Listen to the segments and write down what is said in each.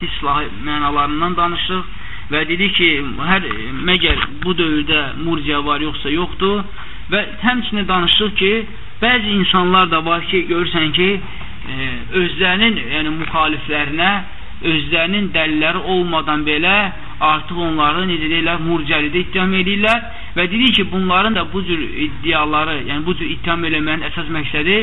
islah mənalarından danışdıq və dedik ki, hər məgər bu dövrdə murciə var yoxsa yoxdur? Və həmçinin danışdıq ki, bəzi insanlar da var ki, görürsən ki, e, özlərinin yəni müxaliflərinə özlərinin dəlilləri olmadan belə artıq onları necə deyirlər, murcəlidə ittiham edirlər və dedik ki, bunların da bu cür iddiaları, yəni bu cür ittiham eləməyin əsas məqsədi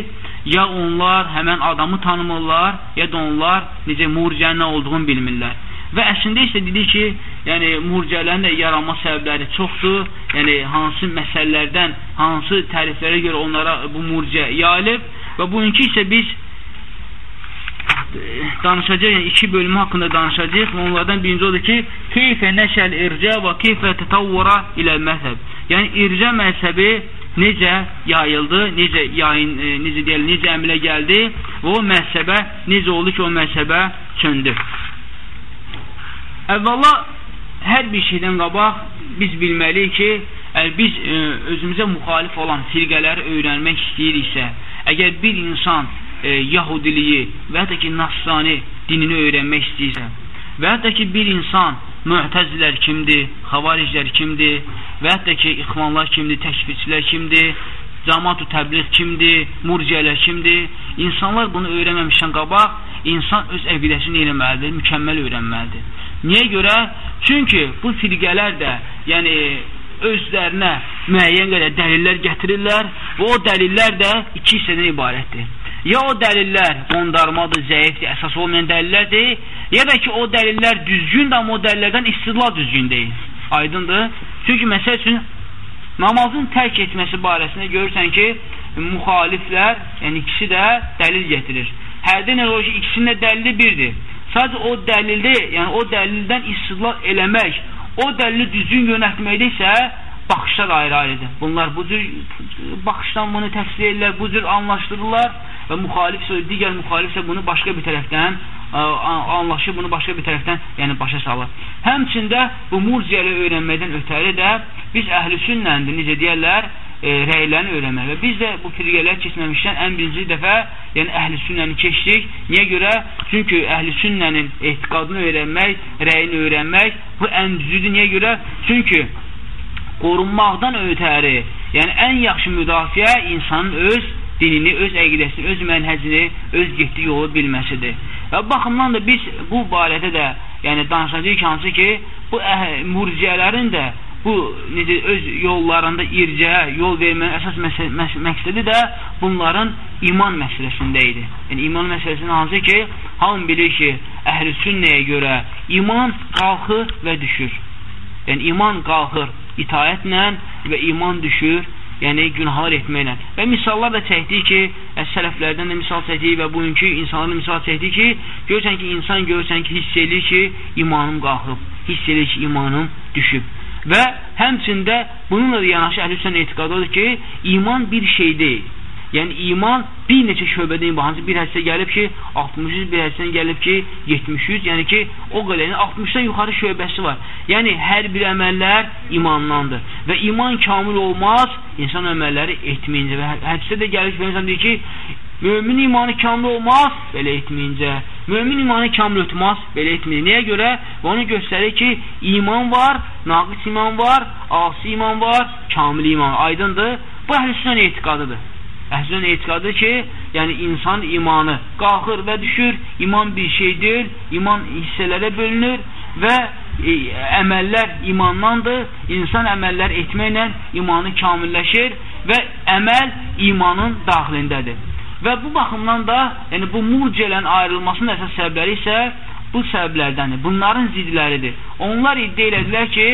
ya onlar həmən adamı tanımırlar, ya da onlar necə murcənin nə olduğunu bilmirlər. Və əslində isə dedik ki, yəni murcələrin də yaranma səbəbləri çoxdur. Yəni hansı məsələlərdən, hansı təriflərə görə onlara bu murcə yayılıb və bugünkü isə biz danışacaq, yəni iki bölümü haqqında danışacaq və onlardan birinci odur ki, keyfə nəşəl ircə və keyfə tətavvura ilə məzhəb. Yəni ircə məzhəbi necə yayıldı, necə yayın, e, necə deyilir, necə əmələ gəldi və o məzhəbə necə oldu ki, o məzhəbə çöndü. Əvvəla hər bir şeydən qabaq biz bilməliyik ki, əgər biz e, özümüzə müxalif olan firqələri öyrənmək istəyiriksə, əgər bir insan e, Yahudiliyi və hətta ki, Nasrani dinini öyrənmək istəyirsə və hətta ki, bir insan mühtəzilər kimdir, xavariclər kimdir və hətta ki, ixvanlar kimdir, təkfirçilər kimdir, cəmat-ı təbliğ kimdir, murciyələr kimdir, insanlar bunu öyrənməmişdən qabaq, insan öz əqidəsini eləməlidir, mükəmməl öyrənməlidir. Niyə görə? Çünki bu firqələr də, yəni özlərinə müəyyən qədər dəlillər gətirirlər və o dəlillər də iki hissədən ibarətdir. Ya o dəlillər qondarmadır, zəifdir, əsas olmayan dəlillərdir, ya da ki, o dəlillər düzgündür, amma o dəlillərdən istidlal düzgün deyil. Aydındır? Çünki məsəl üçün, namazın tərk etməsi barəsində görürsən ki, müxaliflər, yəni ikisi də dəlil getirir. Hərdən elə ki, ikisinin də dəlili birdir. Sadəcə o dəlildə, yəni o dəlildən istidlal eləmək, o dəlili düzgün yönətməkdə isə baxışlar ayrı-ayrıdır. Bunlar bu cür baxışdan bunu təsvir edirlər, bu cür anlaşdırırlar və müxalif digər müxalif isə bunu başqa bir tərəfdən ə, anlaşıb, bunu başqa bir tərəfdən yəni başa salır. Həmçində bu murciyəli öyrənməkdən ötəri də biz əhl-i sünnəndir, necə deyərlər, e, rəylərini öyrənmək və biz də bu firqələr keçməmişdən ən birinci dəfə yəni əhl-i sünnəni keçdik. Niyə görə? Çünki əhl-i sünnənin etiqadını öyrənmək, rəyini öyrənmək bu ən düzüdür. Niyə görə? Çünki qorunmaqdan ötəri, yəni ən yaxşı müdafiə insanın öz dinini, öz əqidəsini, öz mənhəcini, öz getdiyi yolu bilməsidir. Və baxımdan da biz bu barədə də yəni danışacağıq hansı ki, bu murciyələrin də bu necə öz yollarında ircəyə yol vermənin əsas məqsədi də bunların iman məsələsində idi. Yəni iman məsələsində hansı ki, hamı bilir ki, əhl-i sünnəyə görə iman qalxır və düşür. Yəni iman qalxır itayətlə və iman düşür, yəni günahlar etməklə. Və misallar da çəkdik ki, sələflərdən də misal çəkdik və bugünkü insanlardan misal çəkdik ki, görürsən ki, insan görürsən ki, hiss edir ki, imanım qalxıb, hiss edir ki, imanım düşüb. Və həmçində bununla da yanaşı əhlüsən etiqadıdır ki, iman bir şey deyil. Yəni iman bir neçə şöbədən ibarət. Bir hədisdə gəlib ki, 60 bir hədisdən gəlib ki, 70 yəni ki, o qədər, yəni 60-dan yuxarı şöbəsi var. Yəni hər bir əməllər imandandır. Və iman kamil olmaz insan əməlləri etməyincə. Və hədisdə də gəlib ki, insan deyir ki, Mömin imanı kamil olmaz, belə etməyincə. Mömin imanı kamil ötmaz, belə etməyincə. Nəyə görə? Və onu göstərir ki, iman var, naqis iman var, asi iman var, kamil iman. Aydındır? Bu əhlüsünün etiqadıdır. Əhlin etiqadı ki, yəni insan imanı qalxır və düşür, iman bir şey deyil, iman hissələrə bölünür və e, əməllər imandandır, insan əməllər etməklə imanı kamilləşir və əməl imanın daxilindədir. Və bu baxımdan da, yəni bu murciələrin ayrılmasının əsas səbəbləri isə bu səbəblərdəndir, bunların zidləridir. Onlar iddia elədilər ki,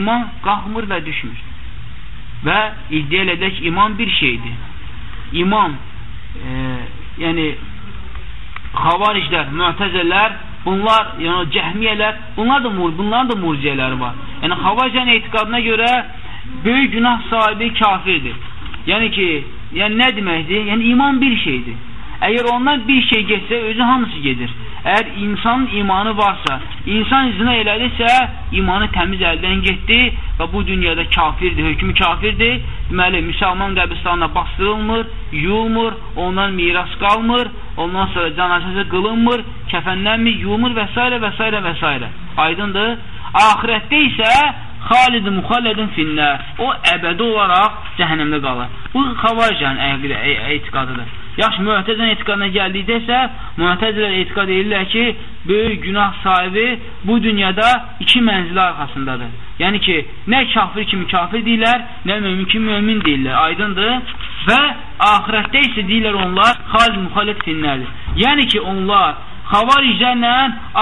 iman qalxmır və düşmür. Və iddia elədilər ki, iman bir şeydir imam e, yəni xavariclər, müətəzələr bunlar, yəni cəhmiyyələr bunlar da, bunların da murciyələri var. Yəni xavariclərin etiqadına görə böyük günah sahibi kafirdir. Yəni ki, yəni nə deməkdir? yəni iman bir şeydir. Əgər ondan bir şey getsə, özü hamısı gedir Əgər insanın imanı varsa, insan zina elədirsə, imanı təmiz əldən getdi və bu dünyada kafirdir, hökmü kafirdir. Deməli, müsəlman qəbristanına bastırılmır, yuyulmur, ondan miras qalmır, ondan sonra canazəsi qılınmır, kəfənlənmir, yumur və s. və s. və s. Aydındır. Ahirətdə isə xalid müxallədin finnə. O əbədi olaraq cəhənnəmdə qalır. Bu xavaricən etiqadıdır. Yaxşı, müətəzən etiqadına gəldikdə isə müətəzilər etiqad edirlər ki, böyük günah sahibi bu dünyada iki mənzili arxasındadır. Yəni ki, nə kafir kimi kafir deyirlər, nə mömin kimi mömin deyirlər. Aydındır. Və ahirətdə isə deyirlər onlar xalid müxallət finnədir. Yəni ki, onlar xavariclərlə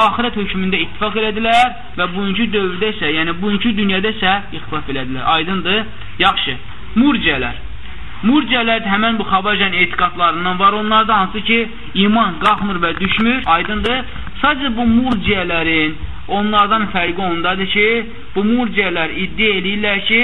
axirət hökmündə ittifaq elədilər və bugünkü dövrdə isə, yəni bugünkü dünyada isə ixtilaf elədilər. Aydındır? Yaxşı. Murciyələr. Murciyələr həmən bu xavaricən etiqadlarından var. Onlarda hansı ki, iman qalxmır və düşmür. Aydındır? Sadəcə bu murciyələrin onlardan fərqi ondadır ki, bu murciyələr iddia edirlər ki,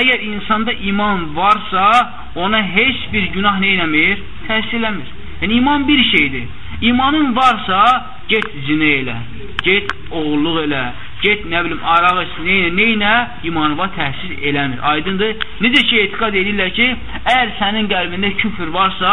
əgər insanda iman varsa, ona heç bir günah neynəmir? Təsirləmir. Yəni, iman bir şeydir. İmanın varsa, get zinə elə, get oğulluq elə, get, nə bilim, araq iç, neynə, neynə, imanıva təsir eləmir. Aydındır. Necə ki, etiqad edirlər ki, əgər sənin qəlbində küfür varsa,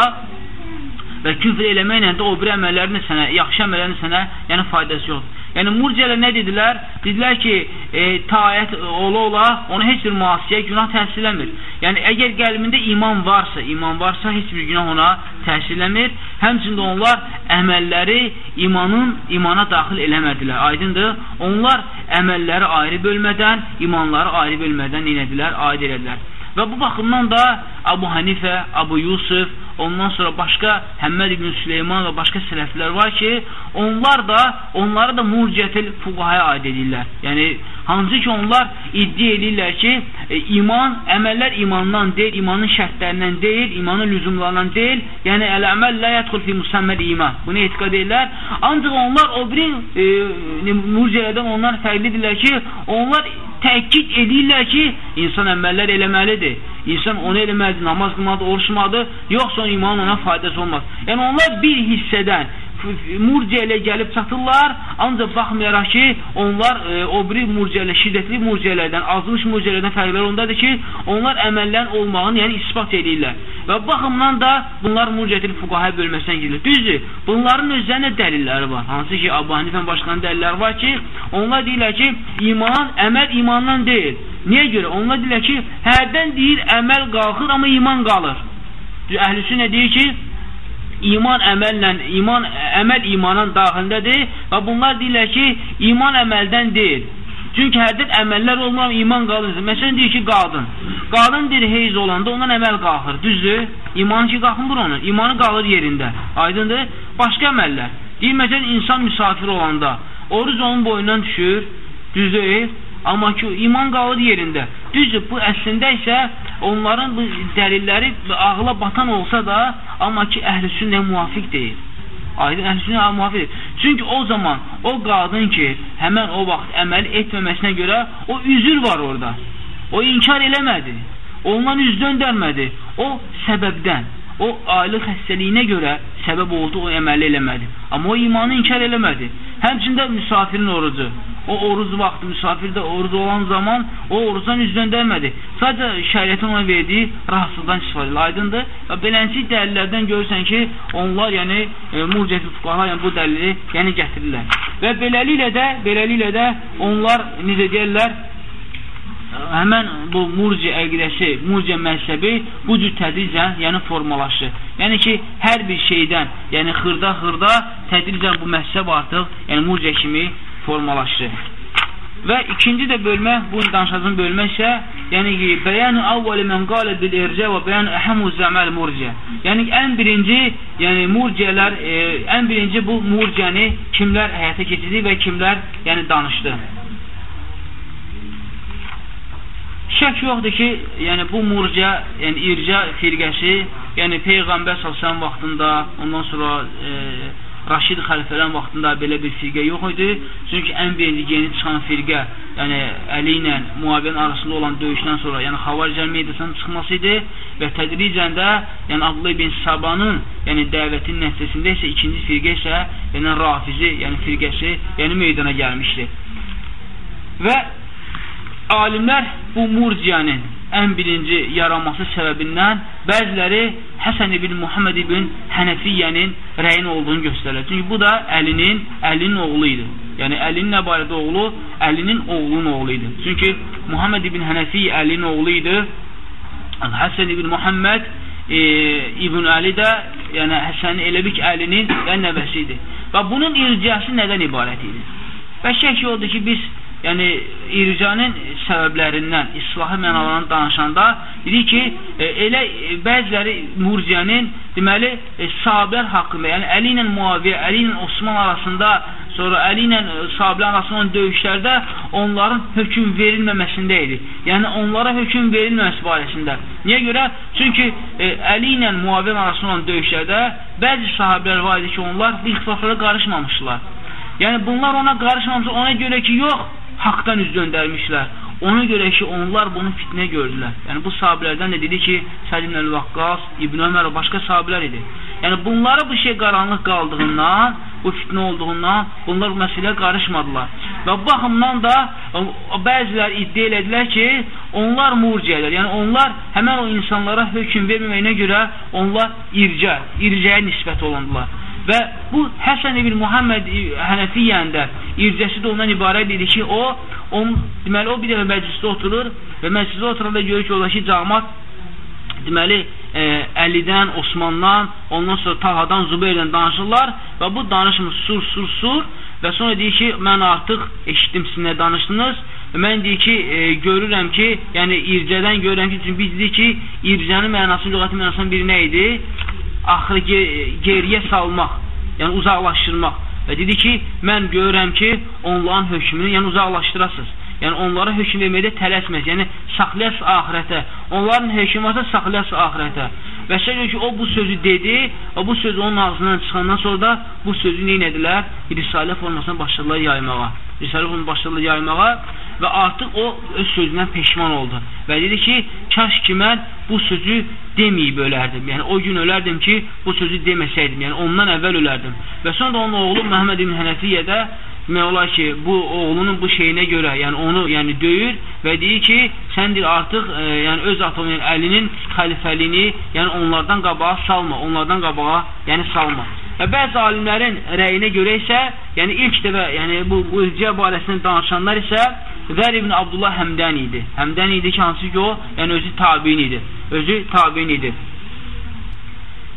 və küfr eləməklə də o bir əməllərin sənə, yaxşı əməllərin sənə, yəni faydası yoxdur. Yəni murciələr nə dedilər? Dedilər ki, e, taət ola-ola ona heç bir müasiyə günah təsirləmir. Yəni əgər qəlbində iman varsa, iman varsa heç bir günah ona təsirləmir. Həmçində onlar əməlləri imanın imana daxil eləmədilər. Aydındır? Onlar əməlləri ayrı bölmədən, imanları ayrı bölmədən neynədilər? Aid elədilər. Və bu baxımdan da Abu Hanifə, Abu Yusuf, ondan sonra başqa Həmməd ibn Süleyman və başqa sələflər var ki, onlar da, onları da murciyyətil fuqahaya aid edirlər. Yəni, hansı ki, onlar iddia edirlər ki, e, iman, əməllər imandan deyil, imanın şərtlərindən deyil, imanın lüzumlarından deyil, yəni əl-əməl lə yədxul fi müsəmməl iman. Bunu etiqad edirlər. Ancaq onlar o biri e, murciyyələrdən onlar fərqlidirlər ki, onlar təkid edirlər ki, insan əməllər eləməlidir. İnsan onu eləməlidir, namaz qılmalıdır, oruçmalıdır, yoxsa imanın ona faydası olmaz. Yəni onlar bir hissədən murciələ gəlib çatırlar, ancaq baxmayaraq ki, onlar e, o biri murciələ, şiddətli murciələrdən, azmış murciələrdən fərqləri ondadır ki, onlar əməllərin olmağını, yəni ispat edirlər. Və baxımdan da bunlar murciətil fuqahə bölməsinə girilir. Düzdür, bunların özlərində dəlilləri var. Hansı ki, Abu Hanifən başqanın dəlilləri var ki, onlar deyirlər ki, iman, əməl imandan deyil. Niyə görə? Onlar deyirlər ki, hərdən deyir, əməl qalxır, amma iman qalır. Əhlüsünə deyir ki, iman əməllə, iman, əməl imanın daxilindədir və bunlar deyirlər ki, iman əməldən deyil. Çünki hərdən əməllər olmayan iman qalır. Məsələn, deyir ki, qadın. Qadın deyir, heyz olanda ondan əməl qalxır. Düzdür? İmanı ki, qalxmır onun. İmanı qalır yerində. Aydındır? Başqa əməllər. Deyir, məsələn, insan müsafir olanda, oruc onun boyundan düşür. Düzdür? Amma ki, iman qalır yerində. Düzdür, bu əslində isə onların bu dəlilləri ağla batan olsa da, amma ki, əhl-i sünnə müvafiq deyil. Aydın əhl-i sünnə müvafiq deyil. Çünki o zaman o qadın ki, həmən o vaxt əməl etməməsinə görə o üzür var orada. O inkar eləmədi. Ondan üz döndərmədi. O səbəbdən, o aylıq xəstəliyinə görə səbəb oldu, o əməli eləmədi. Amma o imanı inkar eləmədi. Həmçində müsafirin orucu. O oruz vaxtı müsafirdə oruz olan zaman o orucdan üz döndərmədi. Sadəcə şəriətin ona verdiyi rahatsızdan istifadə edir. Aydındır? Beləncə dəlillərdən görürsən ki, onlar yəni e, murciəti fuqaha yəni bu dəlili yəni gətirirlər. Və beləliklə də beləliklə də onlar necə deyirlər? Həmən bu murci əqidəsi, murci məzhəbi bu cür tədricən, yəni formalaşır. Yəni ki, hər bir şeydən, yəni xırda-xırda tədricən bu məzhəb artıq, yəni murci kimi formalaşır. Və ikinci də bölmə, bu danışacağım bölmə isə, yəni ki, bəyan avvəli mən qalə bil ircə və bəyan əhəmu zəməl murciə. Yəni ən birinci, yəni murciələr, e, ən birinci bu murciəni kimlər həyata keçirdi və kimlər yəni danışdı. Şək yoxdur ki, yəni bu murciə, yəni irca firqəsi, yəni Peyğəmbər salsan vaxtında, ondan sonra e, Raşid xəlifələrin vaxtında belə bir firqə yox idi. Çünki ən birinci yeni çıxan firqə, yəni Əli ilə Muaviyyənin arasında olan döyüşdən sonra, yəni Xavaricəl meydasının çıxması idi və tədricən də, yəni Abdullah ibn Sabanın, yəni dəvətinin nəticəsində isə ikinci firqə isə, yəni Rafizi, yəni firqəsi, yəni meydana gəlmişdi. Və alimlər bu murciyanın ən birinci yaranması səbəbindən bəziləri Həsən ibn Muhammed ibn Hənəfiyyənin rəyin olduğunu göstərir. Çünki bu da Əlinin, Əlinin oğlu idi. Yəni Əlinin nə barədə oğlu? Əlinin oğlunun oğlu idi. Çünki Muhammed ibn Hənəfiyyə Əlinin oğlu idi. Həsən ibn Muhammed e, İbn Əli də, yəni Həsənin elə bir ki, Əlinin yəni, nəvəsi idi. Və bunun ircəsi nədən ibarət idi? Və şək odur ki, biz yəni ircanın səbəblərindən, islahı mənalarını danışanda dedik ki, e, elə e, bəziləri murciənin deməli e, sahabilər haqqında, yəni Əli ilə Muaviyə, Əli ilə Osman arasında, sonra Əli ilə e, sahabilər arasında döyüşlərdə onların hökm verilməməsində idi. Yəni onlara hökm verilməməsi barəsində. Niyə görə? Çünki e, Əli ilə Muaviyə arasında olan döyüşlərdə bəzi sahabilər var idi ki, onlar ixtilaflara qarışmamışlar. Yəni bunlar ona qarışmamış, ona görə ki, yox, haqdan üz döndərmişlər. Ona görə ki, onlar bunu fitnə gördülər. Yəni, bu sahabilərdən də dedi ki, Səd ibn Əl-Vaqqas, İbn Ömər başqa sahabilər idi. Yəni, bunlara bu şey qaranlıq qaldığından, bu fitnə olduğundan, bunlar bu məsələyə qarışmadılar. Və bu baxımdan da bəzilər iddia elədilər ki, onlar murciyələr. Yəni, onlar həmən o insanlara hökum verməməyinə görə onlar ircə, ircəyə nisbət olundular. Və bu Həsən ibn Muhammed Hənəfiyyəndə ircəsi də ondan ibarət idi ki, o, on, deməli, o bir dəfə məclisdə oturur və məclisdə oturanda görür ki, oradakı cəmat deməli, e, Əlidən, Osmandan, ondan sonra Tahadan, Zübeyrdən danışırlar və bu danışmır sur, sur, sur və sonra deyir ki, mən artıq eşitdim sizin nə danışdınız və mən deyir ki, e, görürəm ki, yəni ircədən görürəm ki, çünki biz dedik ki, ircənin mənası, lüğətin mənasının biri nə idi? Axırı geriyə salmaq, yəni uzaqlaşdırmaq. Və dedi ki, mən görürəm ki, onların hökmünü yəni uzaqlaşdırasınız. Yəni onlara hökm verməkdə tələsməz. Yəni saxlayasınız axirətə. Onların hökmü varsa saxlayasınız axirətə. Və şəkil ki, o bu sözü dedi və bu söz onun ağzından çıxandan sonra da bu sözü nə edilər? Risalə formasına başladılar yaymağa. Risalə formasına başladılar yaymağa və artıq o öz sözündən peşman oldu. Və dedi ki, kaş ki mən bu sözü deməyib ölərdim. Yəni o gün ölərdim ki, bu sözü deməsəydim. Yəni ondan əvvəl ölərdim. Və sonra onun oğlu Məhəmməd ibn Hənəfiyyə də demək olar ki, bu oğlunun bu şeyinə görə, yəni onu yəni döyür və deyir ki, sən deyir artıq e, yəni öz atının yəni, əlinin xəlifəliyini, yəni onlardan qabağa salma, onlardan qabağa yəni salma. Və bəzi alimlərin rəyinə görə isə, yəni ilk dəfə, yəni bu ircə barəsində danışanlar isə Zər ibn Abdullah Həmdən idi. Həmdən idi ki, hansı ki o, yəni özü tabiin idi. Özü tabiin idi.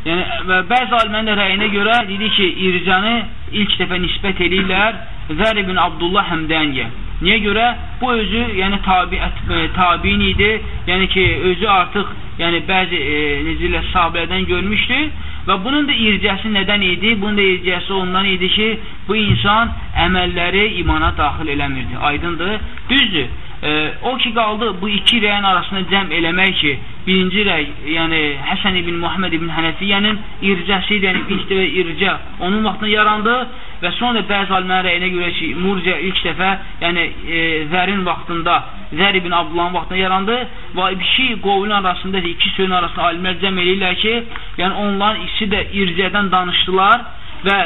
Yəni, və bəzi alimlərin rəyinə görə dedi ki, ircanı ilk dəfə nisbət edirlər Zər ibn Abdullah Həmdəniyə. Niyə görə? Bu özü, yəni tabi, e, tabiin idi, yəni ki, özü artıq, yəni bəzi, e, necə sahabələrdən görmüşdü Və bunun da ircəsi nədən idi? Bunun da ircəsi ondan idi ki, bu insan əməlləri imana daxil eləmirdi. Aydındır? Düzdür. E, o ki qaldı bu iki rəyin arasında cəm eləmək ki, birinci rəy, yəni Həsən ibn Muhammed ibn Hənəfiyyənin ircəsi yəni ilk dəfə ircə onun vaxtında yarandı və sonra bəzi alimlərin rəyinə görə ki, murcə ilk dəfə, yəni e, Zərin vaxtında, Zər ibn Abdullahın vaxtında yarandı və iki qovlun arasında, iki sözün arasında alimlər cəm eləyirlər ki, yəni onların ikisi də ircədən danışdılar və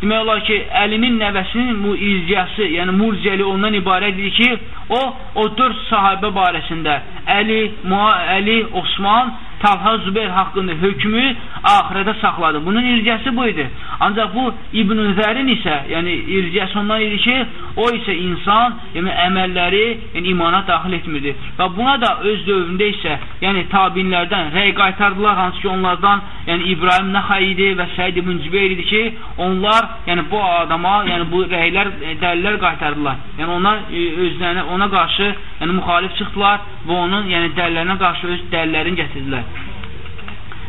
demək olar ki, Əlinin nəvəsinin bu izcəsi, yəni murcəli ondan ibarət idi ki, o, o dörd sahibə barəsində Əli, Mua, Əli, Osman Talha Zübeyr haqqında hökmü axirədə saxladı. Bunun ircəsi bu idi. Ancaq bu İbn Zərin isə, yəni ircəsi ondan idi ki, o isə insan, yəni əməlləri yəni, imana daxil etmirdi. Və buna da öz dövründə isə, yəni tabinlərdən rəy qaytardılar, hansı ki onlardan, yəni İbrahim Nəxay idi və Səid ibn Cübeyr idi ki, onlar, yəni bu adama, yəni bu rəylər, e, dəlillər qaytardılar. Yəni onlar e, özlərinə, ona qarşı, yəni müxalif çıxdılar və onun, yəni dəlillərinə qarşı öz dəlillərini gətirdilər.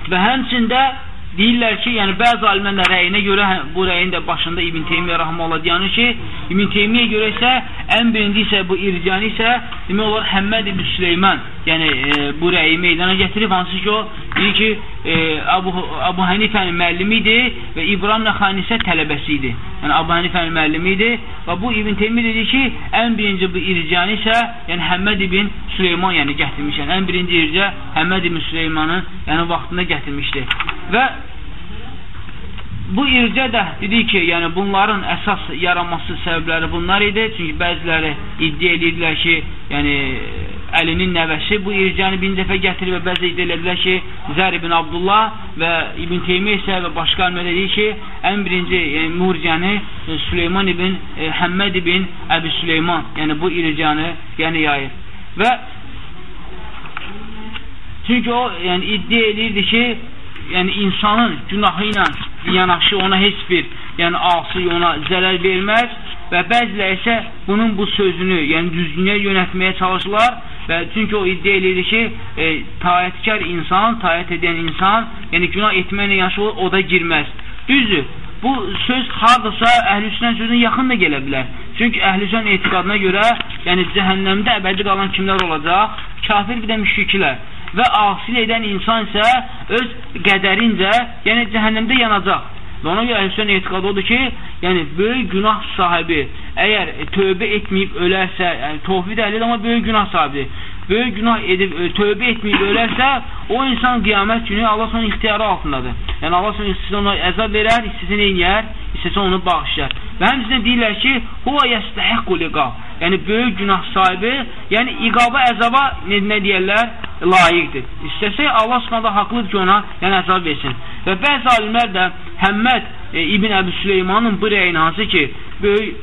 Və həmçində deyirlər ki, yəni bəzi alimlərin rəyinə görə hə, bu rəyin də başında İbn Teymiyyə rahmeullah deyir ki, İbn Teymiyyə görə isə ən birinci isə bu ircani isə demək olar Həmməd ibn Süleyman, yəni e, bu rəyi meydana gətirib hansı ki o deyir ki, e, Abu, Abu Hənifənin müəllimi idi və İbrahim Nəxani isə tələbəsi idi. Yəni Abu Hənifənin müəllimi idi və bu İbn Teymiyyə dedi ki, ən birinci bu ircani isə yəni Həmməd ibn Süleyman yəni gətirmiş. Yəni ən birinci ircə Həmməd ibn Süleymanın yəni vaxtında gətirmişdi. Və bu ircə də dedik ki, yəni bunların əsas yaranması səbəbləri bunlar idi. Çünki bəziləri iddia edirdilər ki, yəni Əlinin nəvəsi bu ircanı birinci dəfə gətirir və bəzi iddia elədilər ki, Zər ibn Abdullah və İbn Teymiyyə isə və başqa alimlər deyir ki, ən birinci yəni, murciəni e, Süleyman ibn e, Həmməd ibn Əbi Süleyman, yəni bu ircanı yəni yayır. Və çünki o yəni iddia edirdi ki, yəni insanın günahı ilə yanaşı ona heç bir yəni asi ona zərər verməz və bəzilər isə bunun bu sözünü, yəni düzgünə yönətməyə çalışırlar və çünki o iddia edir ki, e, taətkar insan, taət edən insan, yəni günah etməklə yanaşı o da girməz. Düzdür, bu söz hardasa əhlüsünən sözünə yaxın da gələ bilər. Çünki əhlüsün etiqadına görə, yəni cəhənnəmdə əbədi qalan kimlər olacaq? Kafir bir də müşriklər. Və asil edən insan isə öz qədərincə, yəni cəhənnəmdə yanacaq. Və ona görə Əhlüsün etiqadı odur ki, yəni böyük günah sahibi əgər tövbə etməyib ölərsə, yəni tovhid əhlidir, amma böyük günah sahibidir. Böyük günah edib tövbə etməyib ölərsə, o insan qiyamət günü Allah onun ixtiyarı altındadır. Yəni Allah sonra istəsə ona əzab verər, istəsə neynəyər, istəsə onu bağışlar. Və həmçinin deyirlər ki, huva yəstəhiqqu liqab. Yəni böyük günah sahibi, yəni iqaba, əzaba nə, nə deyərlər? layiqdir. İstəsə Allah Subhanahu haqlıdır ki, ona yəni əzab versin. Və bəzi alimlər də Həmməd e, İbn Əbi Süleymanın bu rəyin hansı ki, böyük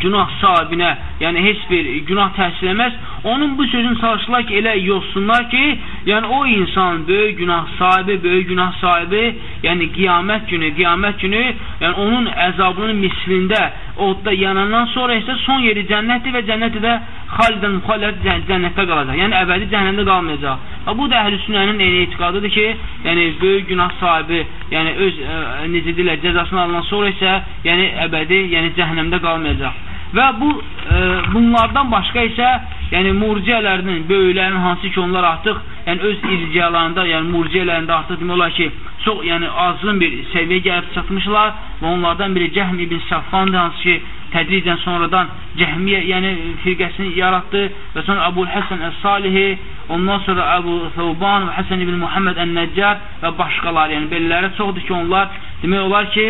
günah sahibinə, yəni heç bir günah təhsil eləməz, onun bu sözünü çalışırlar ki, elə yoxsunlar ki, yəni o insan böyük günah sahibi, böyük günah sahibi, yəni qiyamət günü, qiyamət günü, yəni onun əzabının mislində odda yanandan sonra isə son yeri cənnətdir və cənnətdə də xalidən müxallət cənnətdə qalacaq. Yəni əbədi cəhənnəmdə qalmayacaq. Və bu da əhl-i sünnənin eyni etiqadıdır ki, yəni böyük günah sahibi, yəni öz ə, necə deyirlər, cəzasını alınan sonra isə yəni əbədi, yəni cəhənnəmdə qalmayacaq. Və bu e, bunlardan başqa isə yəni murciələrinin, böyüklərin hansı ki onlar artıq yəni öz irciyalarında, yəni murciələrində artıq demək olar ki, çox yəni azğın bir səviyyə gəlib çatmışlar və onlardan biri Cəhm ibn Saffandır, hansı ki tədricən sonradan Cəhmiyə, yəni firqəsini yaratdı və sonra Əbul Həsən Əs-Salihi, ondan sonra Əbu Thəvban və Həsən ibn Muhammed Ən-Nəccar və başqaları, yəni belələri çoxdur ki, onlar demək olar ki,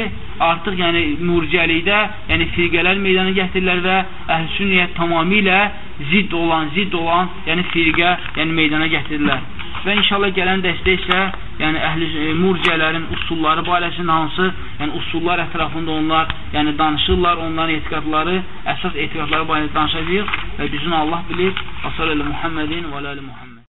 artıq yəni murciəlikdə, yəni firqələr meydana gətirirlər və əhlüsünnəyə tamamilə zidd olan, zidd olan, yəni firqə, yəni meydana gətirirlər. Və inşallah gələn dəstə isə yəni əhli e, murciələrin usulları barəsində hansı, yəni usullar ətrafında onlar yəni danışırlar, onların etiqadları, əsas etiqadları barəsində danışacağıq və düzün Allah bilir. Sallallahu Muhammedin və alə Muhammed